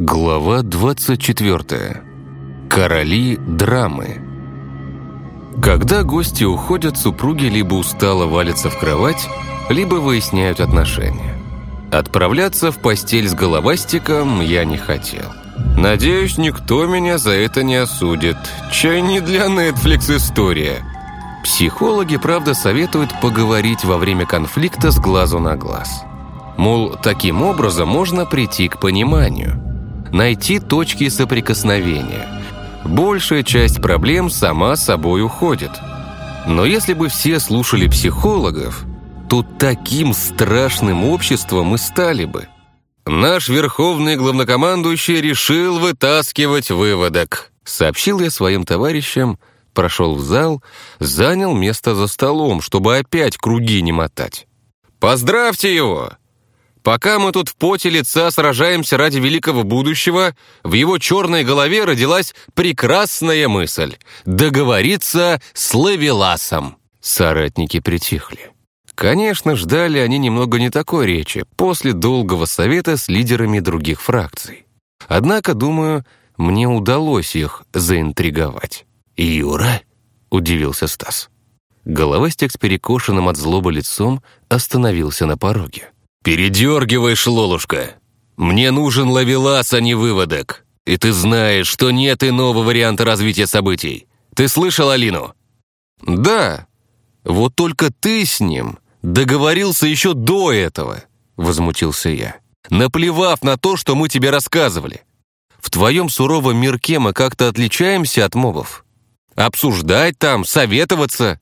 Глава 24. Короли драмы. Когда гости уходят, супруги либо устало валятся в кровать, либо выясняют отношения. Отправляться в постель с головастиком я не хотел. Надеюсь, никто меня за это не осудит. Чай не для Netflix история. Психологи, правда, советуют поговорить во время конфликта с глазу на глаз. Мол, таким образом можно прийти к пониманию. Найти точки соприкосновения. Большая часть проблем сама собой уходит. Но если бы все слушали психологов, то таким страшным обществом мы стали бы. Наш верховный главнокомандующий решил вытаскивать выводок, сообщил я своим товарищам, прошел в зал, занял место за столом, чтобы опять круги не мотать. «Поздравьте его! Пока мы тут в поте лица сражаемся ради великого будущего, в его черной голове родилась прекрасная мысль — договориться с Лавеласом». Соратники притихли. Конечно, ждали они немного не такой речи после долгого совета с лидерами других фракций. Однако, думаю, мне удалось их заинтриговать. «Юра?» — удивился Стас. Головастик с перекошенным от злобы лицом остановился на пороге. «Передергиваешь, Лолушка! Мне нужен ловелас, а не выводок. И ты знаешь, что нет иного варианта развития событий. Ты слышал Алину?» «Да. Вот только ты с ним договорился еще до этого», — возмутился я. «Наплевав на то, что мы тебе рассказывали. В твоем суровом мирке мы как-то отличаемся от мобов. Обсуждать там, советоваться.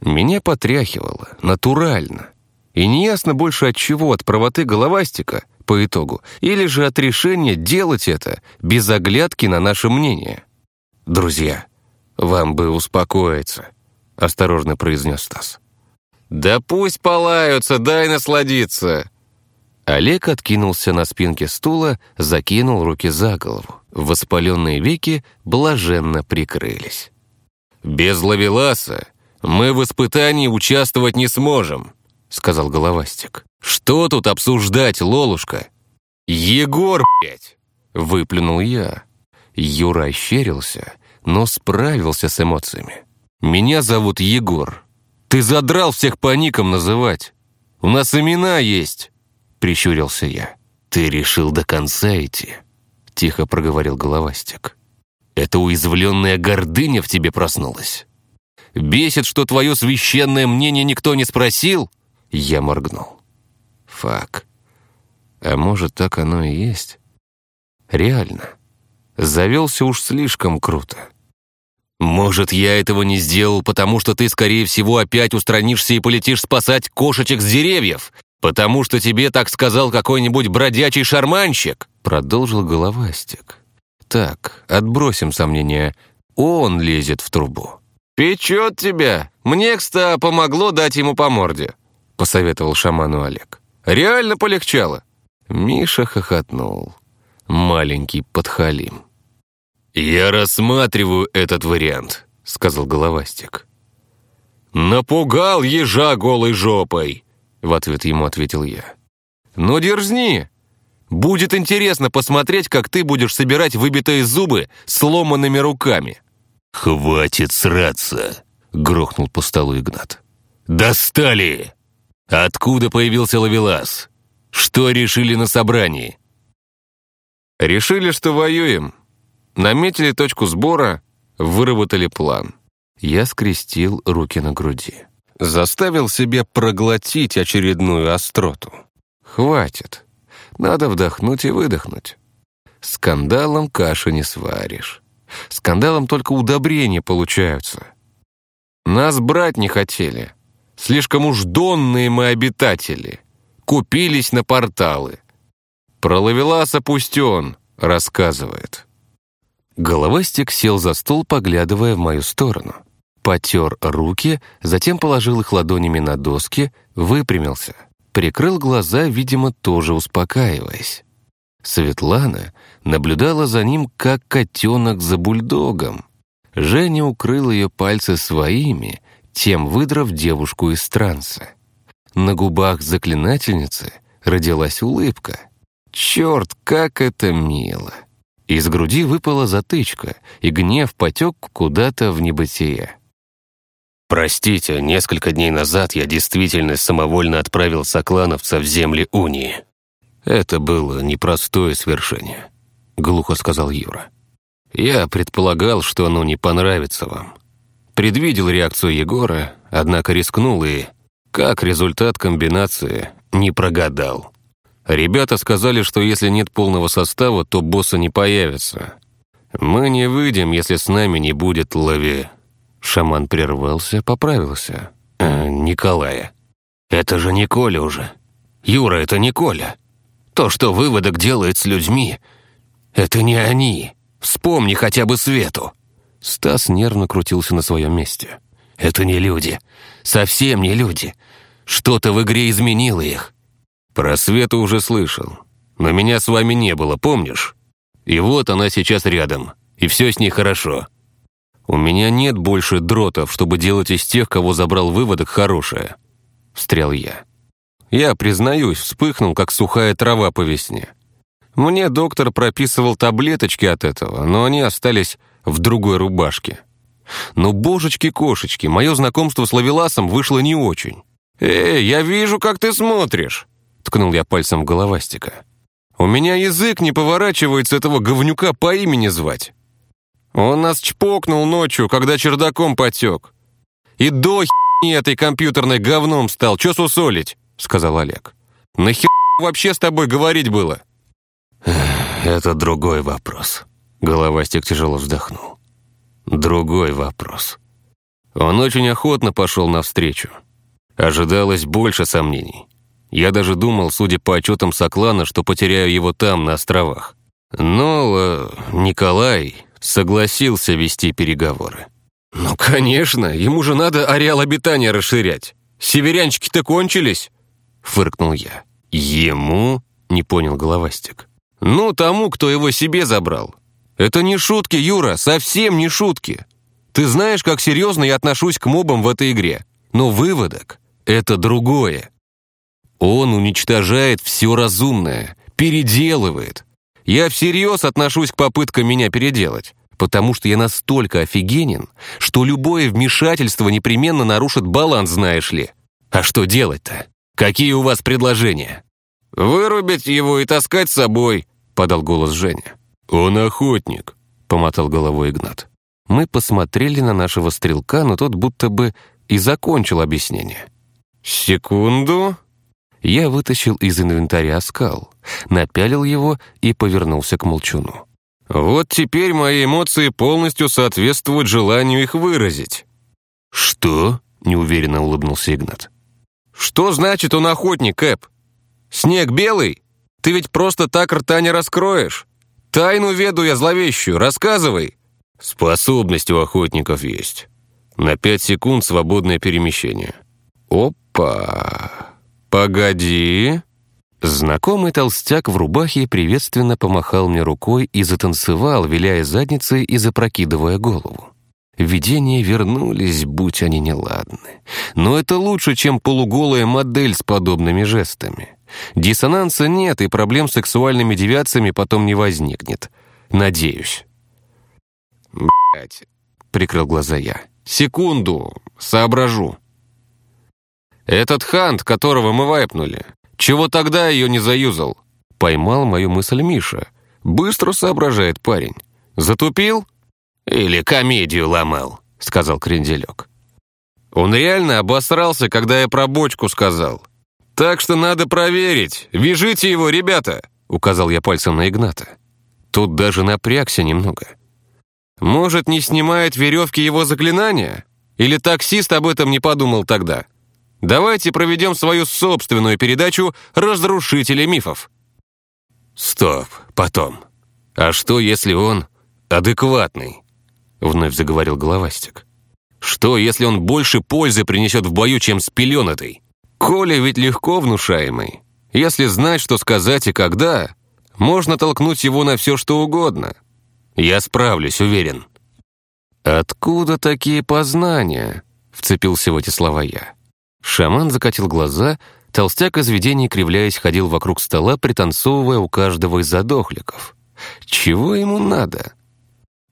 Меня потряхивало, натурально. И неясно больше от чего, от правоты головастика, по итогу, или же от решения делать это без оглядки на наше мнение. «Друзья, вам бы успокоиться», — осторожно произнес Стас. «Да пусть полаются, дай насладиться!» Олег откинулся на спинке стула, закинул руки за голову. Воспаленные веки блаженно прикрылись. «Без лавеласа мы в испытании участвовать не сможем», — сказал Головастик. «Что тут обсуждать, Лолушка?» «Егор, блядь!» — выплюнул я. Юра ощерился, но справился с эмоциями. «Меня зовут Егор. Ты задрал всех по никам называть. У нас имена есть!» — прищурился я. «Ты решил до конца идти?» — тихо проговорил Головастик. Это уязвленная гордыня в тебе проснулась. Бесит, что твое священное мнение никто не спросил?» Я моргнул. «Фак. А может, так оно и есть?» «Реально. Завелся уж слишком круто. Может, я этого не сделал, потому что ты, скорее всего, опять устранишься и полетишь спасать кошечек с деревьев, потому что тебе так сказал какой-нибудь бродячий шарманщик?» Продолжил головастик. Так, отбросим сомнения. Он лезет в трубу. «Печет тебя! Мне, кстати, помогло дать ему по морде», — посоветовал шаману Олег. «Реально полегчало». Миша хохотнул. Маленький подхалим. «Я рассматриваю этот вариант», — сказал Головастик. «Напугал ежа голой жопой», — в ответ ему ответил я. «Ну, дерзни, Будет интересно посмотреть, как ты будешь собирать выбитые зубы сломанными руками». «Хватит сраться!» — грохнул по столу Игнат. «Достали! Откуда появился Лавелас? Что решили на собрании?» «Решили, что воюем. Наметили точку сбора, выработали план». Я скрестил руки на груди. Заставил себя проглотить очередную остроту. «Хватит. Надо вдохнуть и выдохнуть. Скандалом каши не сваришь. Скандалом только удобрения получаются. Нас брать не хотели. Слишком уж донные мы обитатели. Купились на порталы. Про Лавеласа пусть он рассказывает. Головастик сел за стол, поглядывая в мою сторону. Потер руки, затем положил их ладонями на доски, выпрямился — прикрыл глаза, видимо, тоже успокаиваясь. Светлана наблюдала за ним, как котенок за бульдогом. Женя укрыл ее пальцы своими, тем выдрав девушку из транса. На губах заклинательницы родилась улыбка. Черт, как это мило. Из груди выпала затычка, и гнев потек куда-то в небытие. Простите, несколько дней назад я действительно самовольно отправил соклановца в земли Унии. Это было непростое свершение, глухо сказал Юра. Я предполагал, что оно не понравится вам. Предвидел реакцию Егора, однако рискнул и, как результат комбинации, не прогадал. Ребята сказали, что если нет полного состава, то босса не появится. Мы не выйдем, если с нами не будет Лави. Шаман прервался, поправился. «Э, «Николая». «Это же не Коля уже. Юра, это не Коля. То, что выводок делает с людьми, это не они. Вспомни хотя бы Свету». Стас нервно крутился на своем месте. «Это не люди. Совсем не люди. Что-то в игре изменило их». «Про Свету уже слышал. Но меня с вами не было, помнишь? И вот она сейчас рядом, и все с ней хорошо». «У меня нет больше дротов, чтобы делать из тех, кого забрал выводок, хорошее», — встрял я. Я, признаюсь, вспыхнул, как сухая трава по весне. Мне доктор прописывал таблеточки от этого, но они остались в другой рубашке. Но, божечки-кошечки, мое знакомство с Лавеласом вышло не очень. «Эй, я вижу, как ты смотришь!» — ткнул я пальцем в головастика. «У меня язык не поворачивается этого говнюка по имени звать. Он нас чпокнул ночью, когда чердаком потек. И до хи этой компьютерной говном стал. Че сусолить?» — сказал Олег. «Нахер вообще с тобой говорить было?» «Это другой вопрос». Головастик тяжело вздохнул. «Другой вопрос». Он очень охотно пошел навстречу. Ожидалось больше сомнений. Я даже думал, судя по отчетам Соклана, что потеряю его там, на островах. Но э, Николай согласился вести переговоры. «Ну, конечно, ему же надо ареал обитания расширять. Северянчики-то кончились!» — фыркнул я. «Ему?» — не понял Головастик. «Ну, тому, кто его себе забрал. Это не шутки, Юра, совсем не шутки. Ты знаешь, как серьезно я отношусь к мобам в этой игре. Но выводок — это другое. Он уничтожает все разумное, переделывает. Я всерьез отношусь к попыткам меня переделать, потому что я настолько офигенен, что любое вмешательство непременно нарушит баланс, знаешь ли. А что делать-то? Какие у вас предложения?» «Вырубить его и таскать с собой», — подал голос Женя. «Он охотник», — помотал головой Игнат. Мы посмотрели на нашего стрелка, но тот будто бы и закончил объяснение. «Секунду». Я вытащил из инвентаря скал, напялил его и повернулся к молчуну. «Вот теперь мои эмоции полностью соответствуют желанию их выразить». «Что?» — неуверенно улыбнулся Игнат. «Что значит он охотник, Кэп? Снег белый? Ты ведь просто так рта не раскроешь. Тайну веду я зловещую, рассказывай». «Способность у охотников есть. На пять секунд свободное перемещение». «Опа! Погоди!» Знакомый толстяк в рубахе приветственно помахал мне рукой и затанцевал, виляя задницей и запрокидывая голову. Видения вернулись, будь они неладны. Но это лучше, чем полуголая модель с подобными жестами. Диссонанса нет, и проблем с сексуальными девиациями потом не возникнет. Надеюсь. Блять, прикрыл глаза я. Секунду, соображу. Этот хант, которого мы вайпнули, чего тогда ее не заюзал? Поймал мою мысль Миша. Быстро соображает парень. Затупил? Или комедию ломал, сказал Кренделек. Он реально обосрался, когда я про бочку сказал. «Так что надо проверить. Вяжите его, ребята!» — указал я пальцем на Игната. Тут даже напрягся немного. «Может, не снимает веревки его заклинания? Или таксист об этом не подумал тогда? Давайте проведем свою собственную передачу «Разрушители мифов». «Стоп, потом. А что, если он адекватный?» Вновь заговорил Головастик. «Что, если он больше пользы принесет в бою, чем с пеленатой?» Коля ведь легко внушаемый. Если знать, что сказать и когда, можно толкнуть его на все, что угодно. Я справлюсь, уверен». «Откуда такие познания?» — вцепился в эти слова я. Шаман закатил глаза, Толстяк из видений, кривляясь, ходил вокруг стола, пританцовывая у каждого из задохликов. Чего ему надо?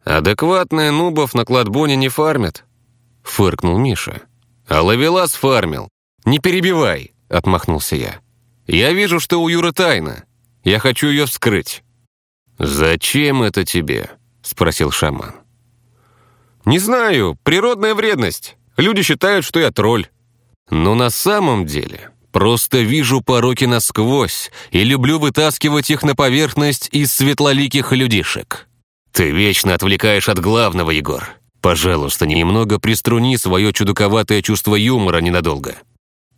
«Адекватные нубов на кладбоне не фармят», — фыркнул Миша. «А ловелас фармил. Не перебивай», — отмахнулся я. «Я вижу, что у Юры тайна. Я хочу ее вскрыть». «Зачем это тебе?» — спросил шаман. «Не знаю, природная вредность. Люди считают, что я тролль». «Но на самом деле просто вижу пороки насквозь и люблю вытаскивать их на поверхность из светлоликих людишек. Ты вечно отвлекаешь от главного, Егор. Пожалуйста, немного приструни свое чудаковатое чувство юмора ненадолго.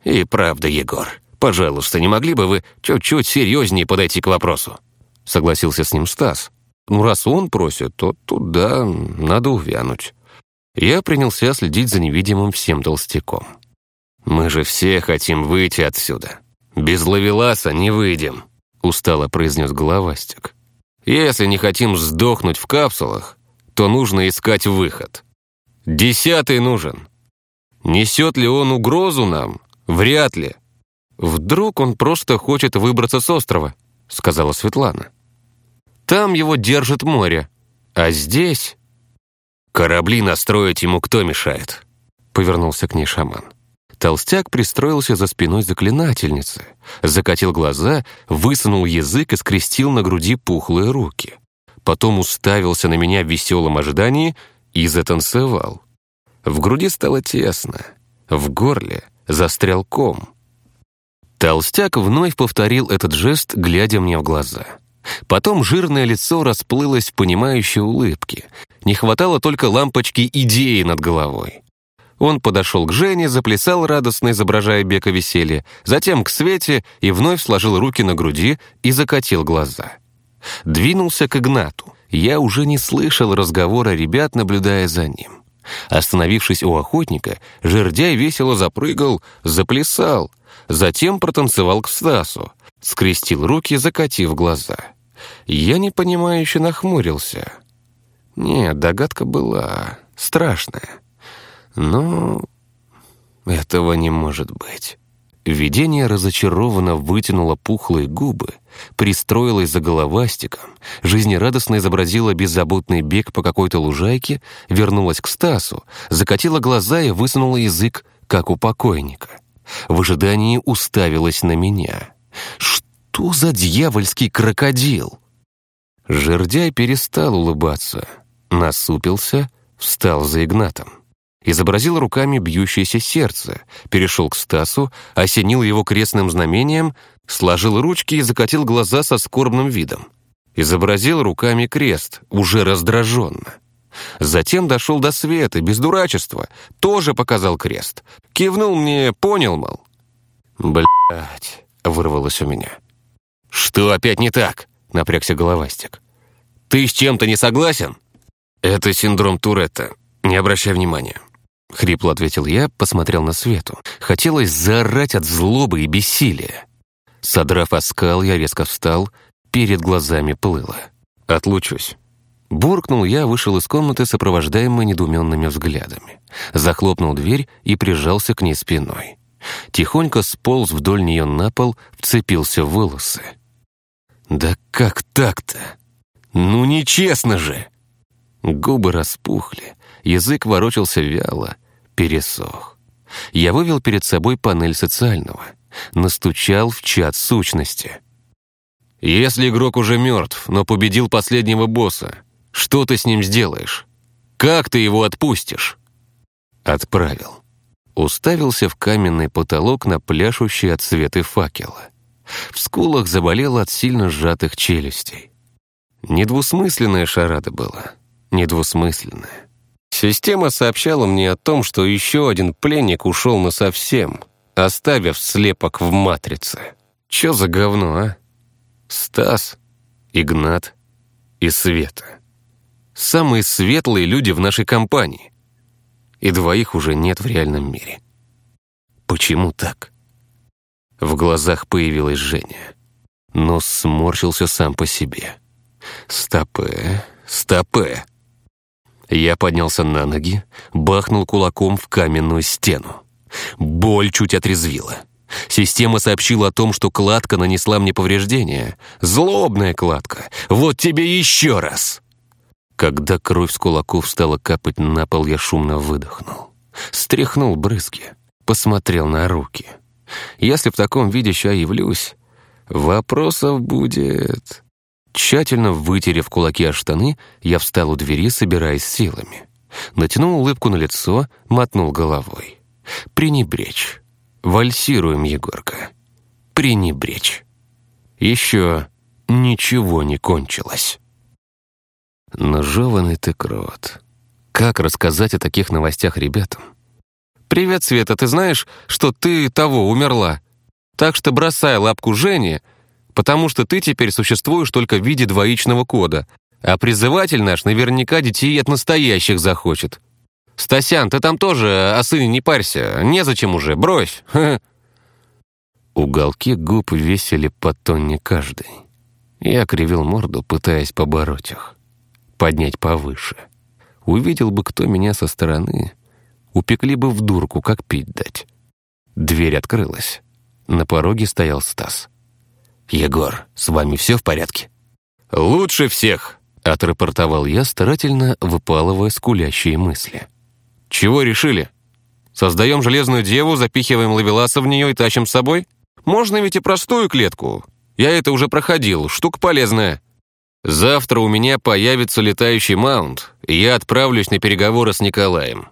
И правда, Егор, пожалуйста, не могли бы вы чуть-чуть серьезнее подойти к вопросу?» Согласился с ним Стас. «Ну, раз он просит, то туда надо увянуть». Я принялся следить за невидимым всем толстяком. «Мы же все хотим выйти отсюда. Без ловеласа не выйдем», — устало произнес головастик. Если не хотим сдохнуть в капсулах, то нужно искать выход. Десятый нужен. Несет ли он угрозу нам? Вряд ли. Вдруг он просто хочет выбраться с острова, сказала Светлана. Там его держит море, а здесь... Корабли настроить ему кто мешает? Повернулся к ней шаман. Толстяк пристроился за спиной заклинательницы, закатил глаза, высунул язык и скрестил на груди пухлые руки. Потом уставился на меня в веселом ожидании и затанцевал. В груди стало тесно, в горле застрял ком. Толстяк вновь повторил этот жест, глядя мне в глаза. Потом жирное лицо расплылось в понимающей улыбке. Не хватало только лампочки идеи над головой. Он подошел к Жене, заплясал радостно, изображая бега веселья, затем к Свете и вновь сложил руки на груди и закатил глаза. Двинулся к Игнату. Я уже не слышал разговора ребят, наблюдая за ним. Остановившись у охотника, жердяй весело запрыгал, заплясал, затем протанцевал к Стасу, скрестил руки, закатив глаза. Я непонимающе нахмурился. Нет, догадка была страшная. Но этого не может быть. Видение разочарованно вытянуло пухлые губы, пристроилось за головастиком, жизнерадостно изобразила беззаботный бег по какой-то лужайке, вернулась к Стасу, закатила глаза и высунула язык, как у покойника. В ожидании уставилась на меня. «Что за дьявольский крокодил?» Жердяй перестал улыбаться, насупился, встал за Игнатом изобразил руками бьющееся сердце, перешел к Стасу, осенил его крестным знамением, сложил ручки и закатил глаза со скорбным видом. Изобразил руками крест, уже раздраженно. Затем дошел до света, без дурачества, тоже показал крест. Кивнул мне, понял, мол. Блять, вырвалось у меня. «Что опять не так?» — напрягся головастик. «Ты с чем-то не согласен?» «Это синдром Туретта. Не обращай внимания. — хрипло ответил я, посмотрел на Свету. Хотелось заорать от злобы и бессилия. Содрав оскал, я резко встал, перед глазами плыло. «Отлучусь». Буркнул я, вышел из комнаты, сопровождаемый недуменными взглядами. Захлопнул дверь и прижался к ней спиной. Тихонько сполз вдоль нее на пол, вцепился в волосы. «Да как так-то? Ну нечестно же!» Губы распухли, язык ворочался вяло, пересох. Я вывел перед собой панель социального, настучал в чат сущности. «Если игрок уже мертв, но победил последнего босса, что ты с ним сделаешь? Как ты его отпустишь?» Отправил. Уставился в каменный потолок на пляшущие от цветы факела. В скулах заболело от сильно сжатых челюстей. Недвусмысленная шарада была недвусмысленное. Система сообщала мне о том, что еще один пленник ушел насовсем, оставив слепок в матрице. Че за говно, а? Стас, Игнат и Света. Самые светлые люди в нашей компании. И двоих уже нет в реальном мире. Почему так? В глазах появилась Женя. Нос сморщился сам по себе. Стопе, стопе. Я поднялся на ноги, бахнул кулаком в каменную стену. Боль чуть отрезвила. Система сообщила о том, что кладка нанесла мне повреждения. Злобная кладка. Вот тебе еще раз. Когда кровь с кулаков стала капать на пол, я шумно выдохнул. Стряхнул брызги. Посмотрел на руки. Если в таком виде ща явлюсь, вопросов будет... Тщательно вытерев кулаки о штаны, я встал у двери, собираясь силами. Натянул улыбку на лицо, мотнул головой. «Пренебречь. Вальсируем, Егорка. Пренебречь. Еще ничего не кончилось». Но жеванный ты крот. Как рассказать о таких новостях ребятам? «Привет, Света, ты знаешь, что ты того, умерла? Так что бросай лапку Жене, потому что ты теперь существуешь только в виде двоичного кода, а призыватель наш наверняка детей от настоящих захочет. Стасян, ты там тоже о сыне не парься, незачем уже, брось!» Уголки губ весили по тонне каждый. Я кривил морду, пытаясь побороть их, поднять повыше. Увидел бы кто меня со стороны, упекли бы в дурку, как пить дать. Дверь открылась. На пороге стоял Стас. «Егор, с вами все в порядке?» «Лучше всех!» — отрапортовал я, старательно выпалывая скулящие мысли. «Чего решили? Создаем железную деву, запихиваем лавеласа в нее и тащим с собой? Можно ведь и простую клетку. Я это уже проходил, штука полезная. Завтра у меня появится летающий маунт, и я отправлюсь на переговоры с Николаем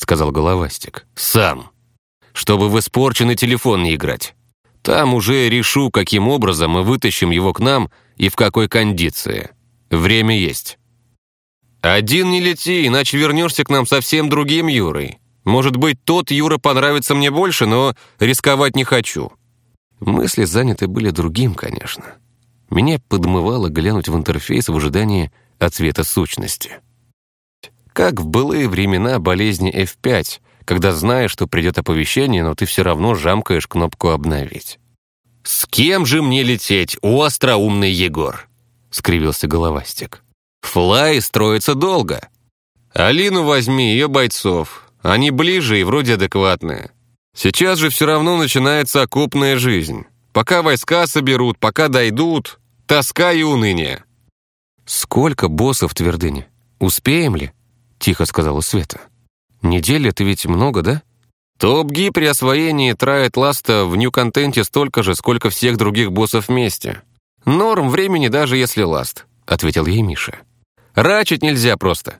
сказал Головастик. «Сам. Чтобы в испорченный телефон не играть. Там уже решу, каким образом мы вытащим его к нам и в какой кондиции. Время есть. Один не лети, иначе вернешься к нам совсем другим Юрой. Может быть, тот Юра понравится мне больше, но рисковать не хочу». Мысли заняты были другим, конечно. Меня подмывало глянуть в интерфейс в ожидании ответа сущности. Как в былые времена болезни F5, когда знаешь, что придет оповещение, но ты все равно жамкаешь кнопку «Обновить». «С кем же мне лететь, о остроумный Егор?» — скривился головастик. «Флай строится долго. Алину возьми, ее бойцов. Они ближе и вроде адекватные. Сейчас же все равно начинается окопная жизнь. Пока войска соберут, пока дойдут, тоска и уныние». «Сколько боссов в твердыне? Успеем ли?» тихо сказала Света. «Неделя — это ведь много, да?» «Топ-ги при освоении трает ласта в нью-контенте столько же, сколько всех других боссов вместе. Норм времени даже если ласт», — ответил ей Миша. «Рачить нельзя просто».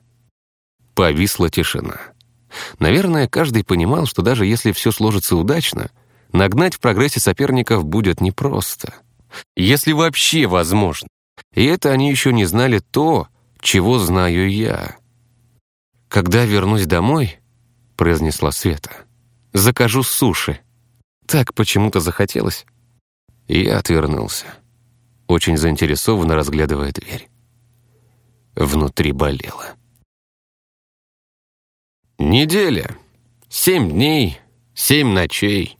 Повисла тишина. Наверное, каждый понимал, что даже если все сложится удачно, нагнать в прогрессе соперников будет непросто. Если вообще возможно. И это они еще не знали то, чего знаю я. «Когда вернусь домой», — произнесла Света, — «закажу суши». Так почему-то захотелось. Я отвернулся, очень заинтересованно разглядывая дверь. Внутри болело. Неделя. Семь дней, семь ночей.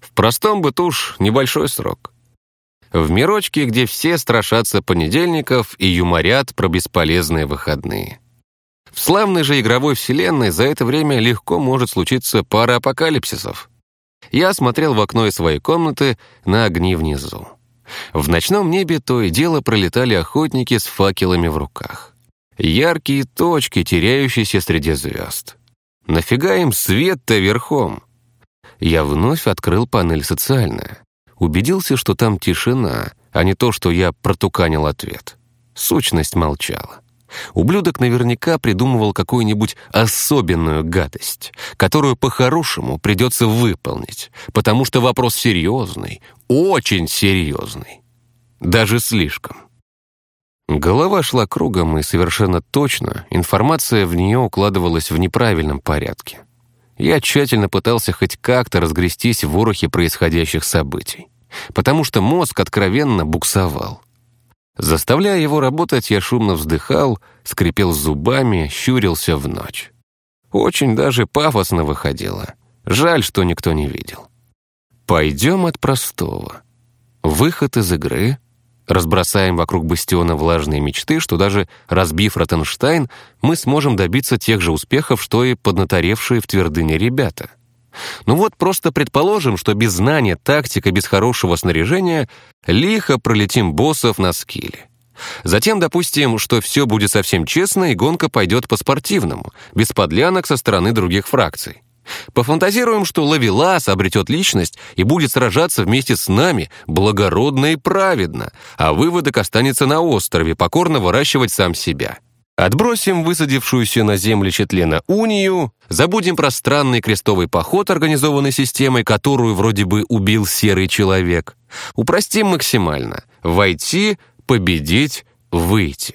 В простом быту уж небольшой срок. В мирочке, где все страшатся понедельников и юморят про бесполезные выходные. В славной же игровой вселенной за это время легко может случиться пара апокалипсисов. Я смотрел в окно из своей комнаты на огни внизу. В ночном небе то и дело пролетали охотники с факелами в руках. Яркие точки, теряющиеся среди звезд. Нафига им свет-то верхом? Я вновь открыл панель «Социальная». Убедился, что там тишина, а не то, что я протуканил ответ. Сущность молчала. Ублюдок наверняка придумывал какую-нибудь особенную гадость, которую по-хорошему придется выполнить, потому что вопрос серьезный, очень серьезный. Даже слишком. Голова шла кругом, и совершенно точно информация в нее укладывалась в неправильном порядке. Я тщательно пытался хоть как-то разгрестись в ворохе происходящих событий, потому что мозг откровенно буксовал. Заставляя его работать, я шумно вздыхал, скрипел зубами, щурился в ночь. Очень даже пафосно выходило. Жаль, что никто не видел. Пойдем от простого. Выход из игры. Разбросаем вокруг бастиона влажные мечты, что даже разбив Ротенштайн, мы сможем добиться тех же успехов, что и поднаторевшие в твердыне ребята. Ну вот просто предположим, что без знания тактика, без хорошего снаряжения лихо пролетим боссов на скилле. Затем допустим, что все будет совсем честно и гонка пойдет по-спортивному, без подлянок со стороны других фракций. Пофантазируем, что Лавелас обретет личность и будет сражаться вместе с нами благородно и праведно, а выводок останется на острове, покорно выращивать сам себя. Отбросим высадившуюся на земле Четлена унию, забудем про странный крестовый поход, организованный системой, которую вроде бы убил серый человек. Упростим максимально. Войти, победить, выйти.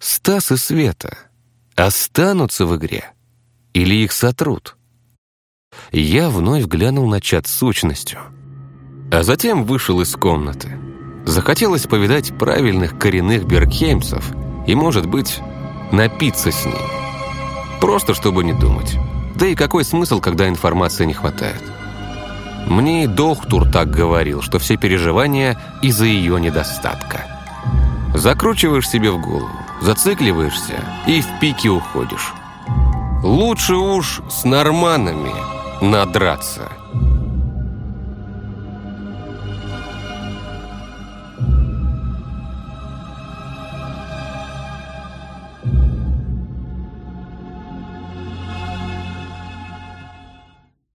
Стас и Света останутся в игре или их сотрут? Я вновь глянул на чат с сущностью, а затем вышел из комнаты. Захотелось повидать правильных коренных беркхеймцев — и, может быть, напиться с ними. Просто чтобы не думать. Да и какой смысл, когда информации не хватает? Мне и доктор так говорил, что все переживания из-за ее недостатка. Закручиваешь себе в голову, зацикливаешься и в пике уходишь. Лучше уж с норманами надраться.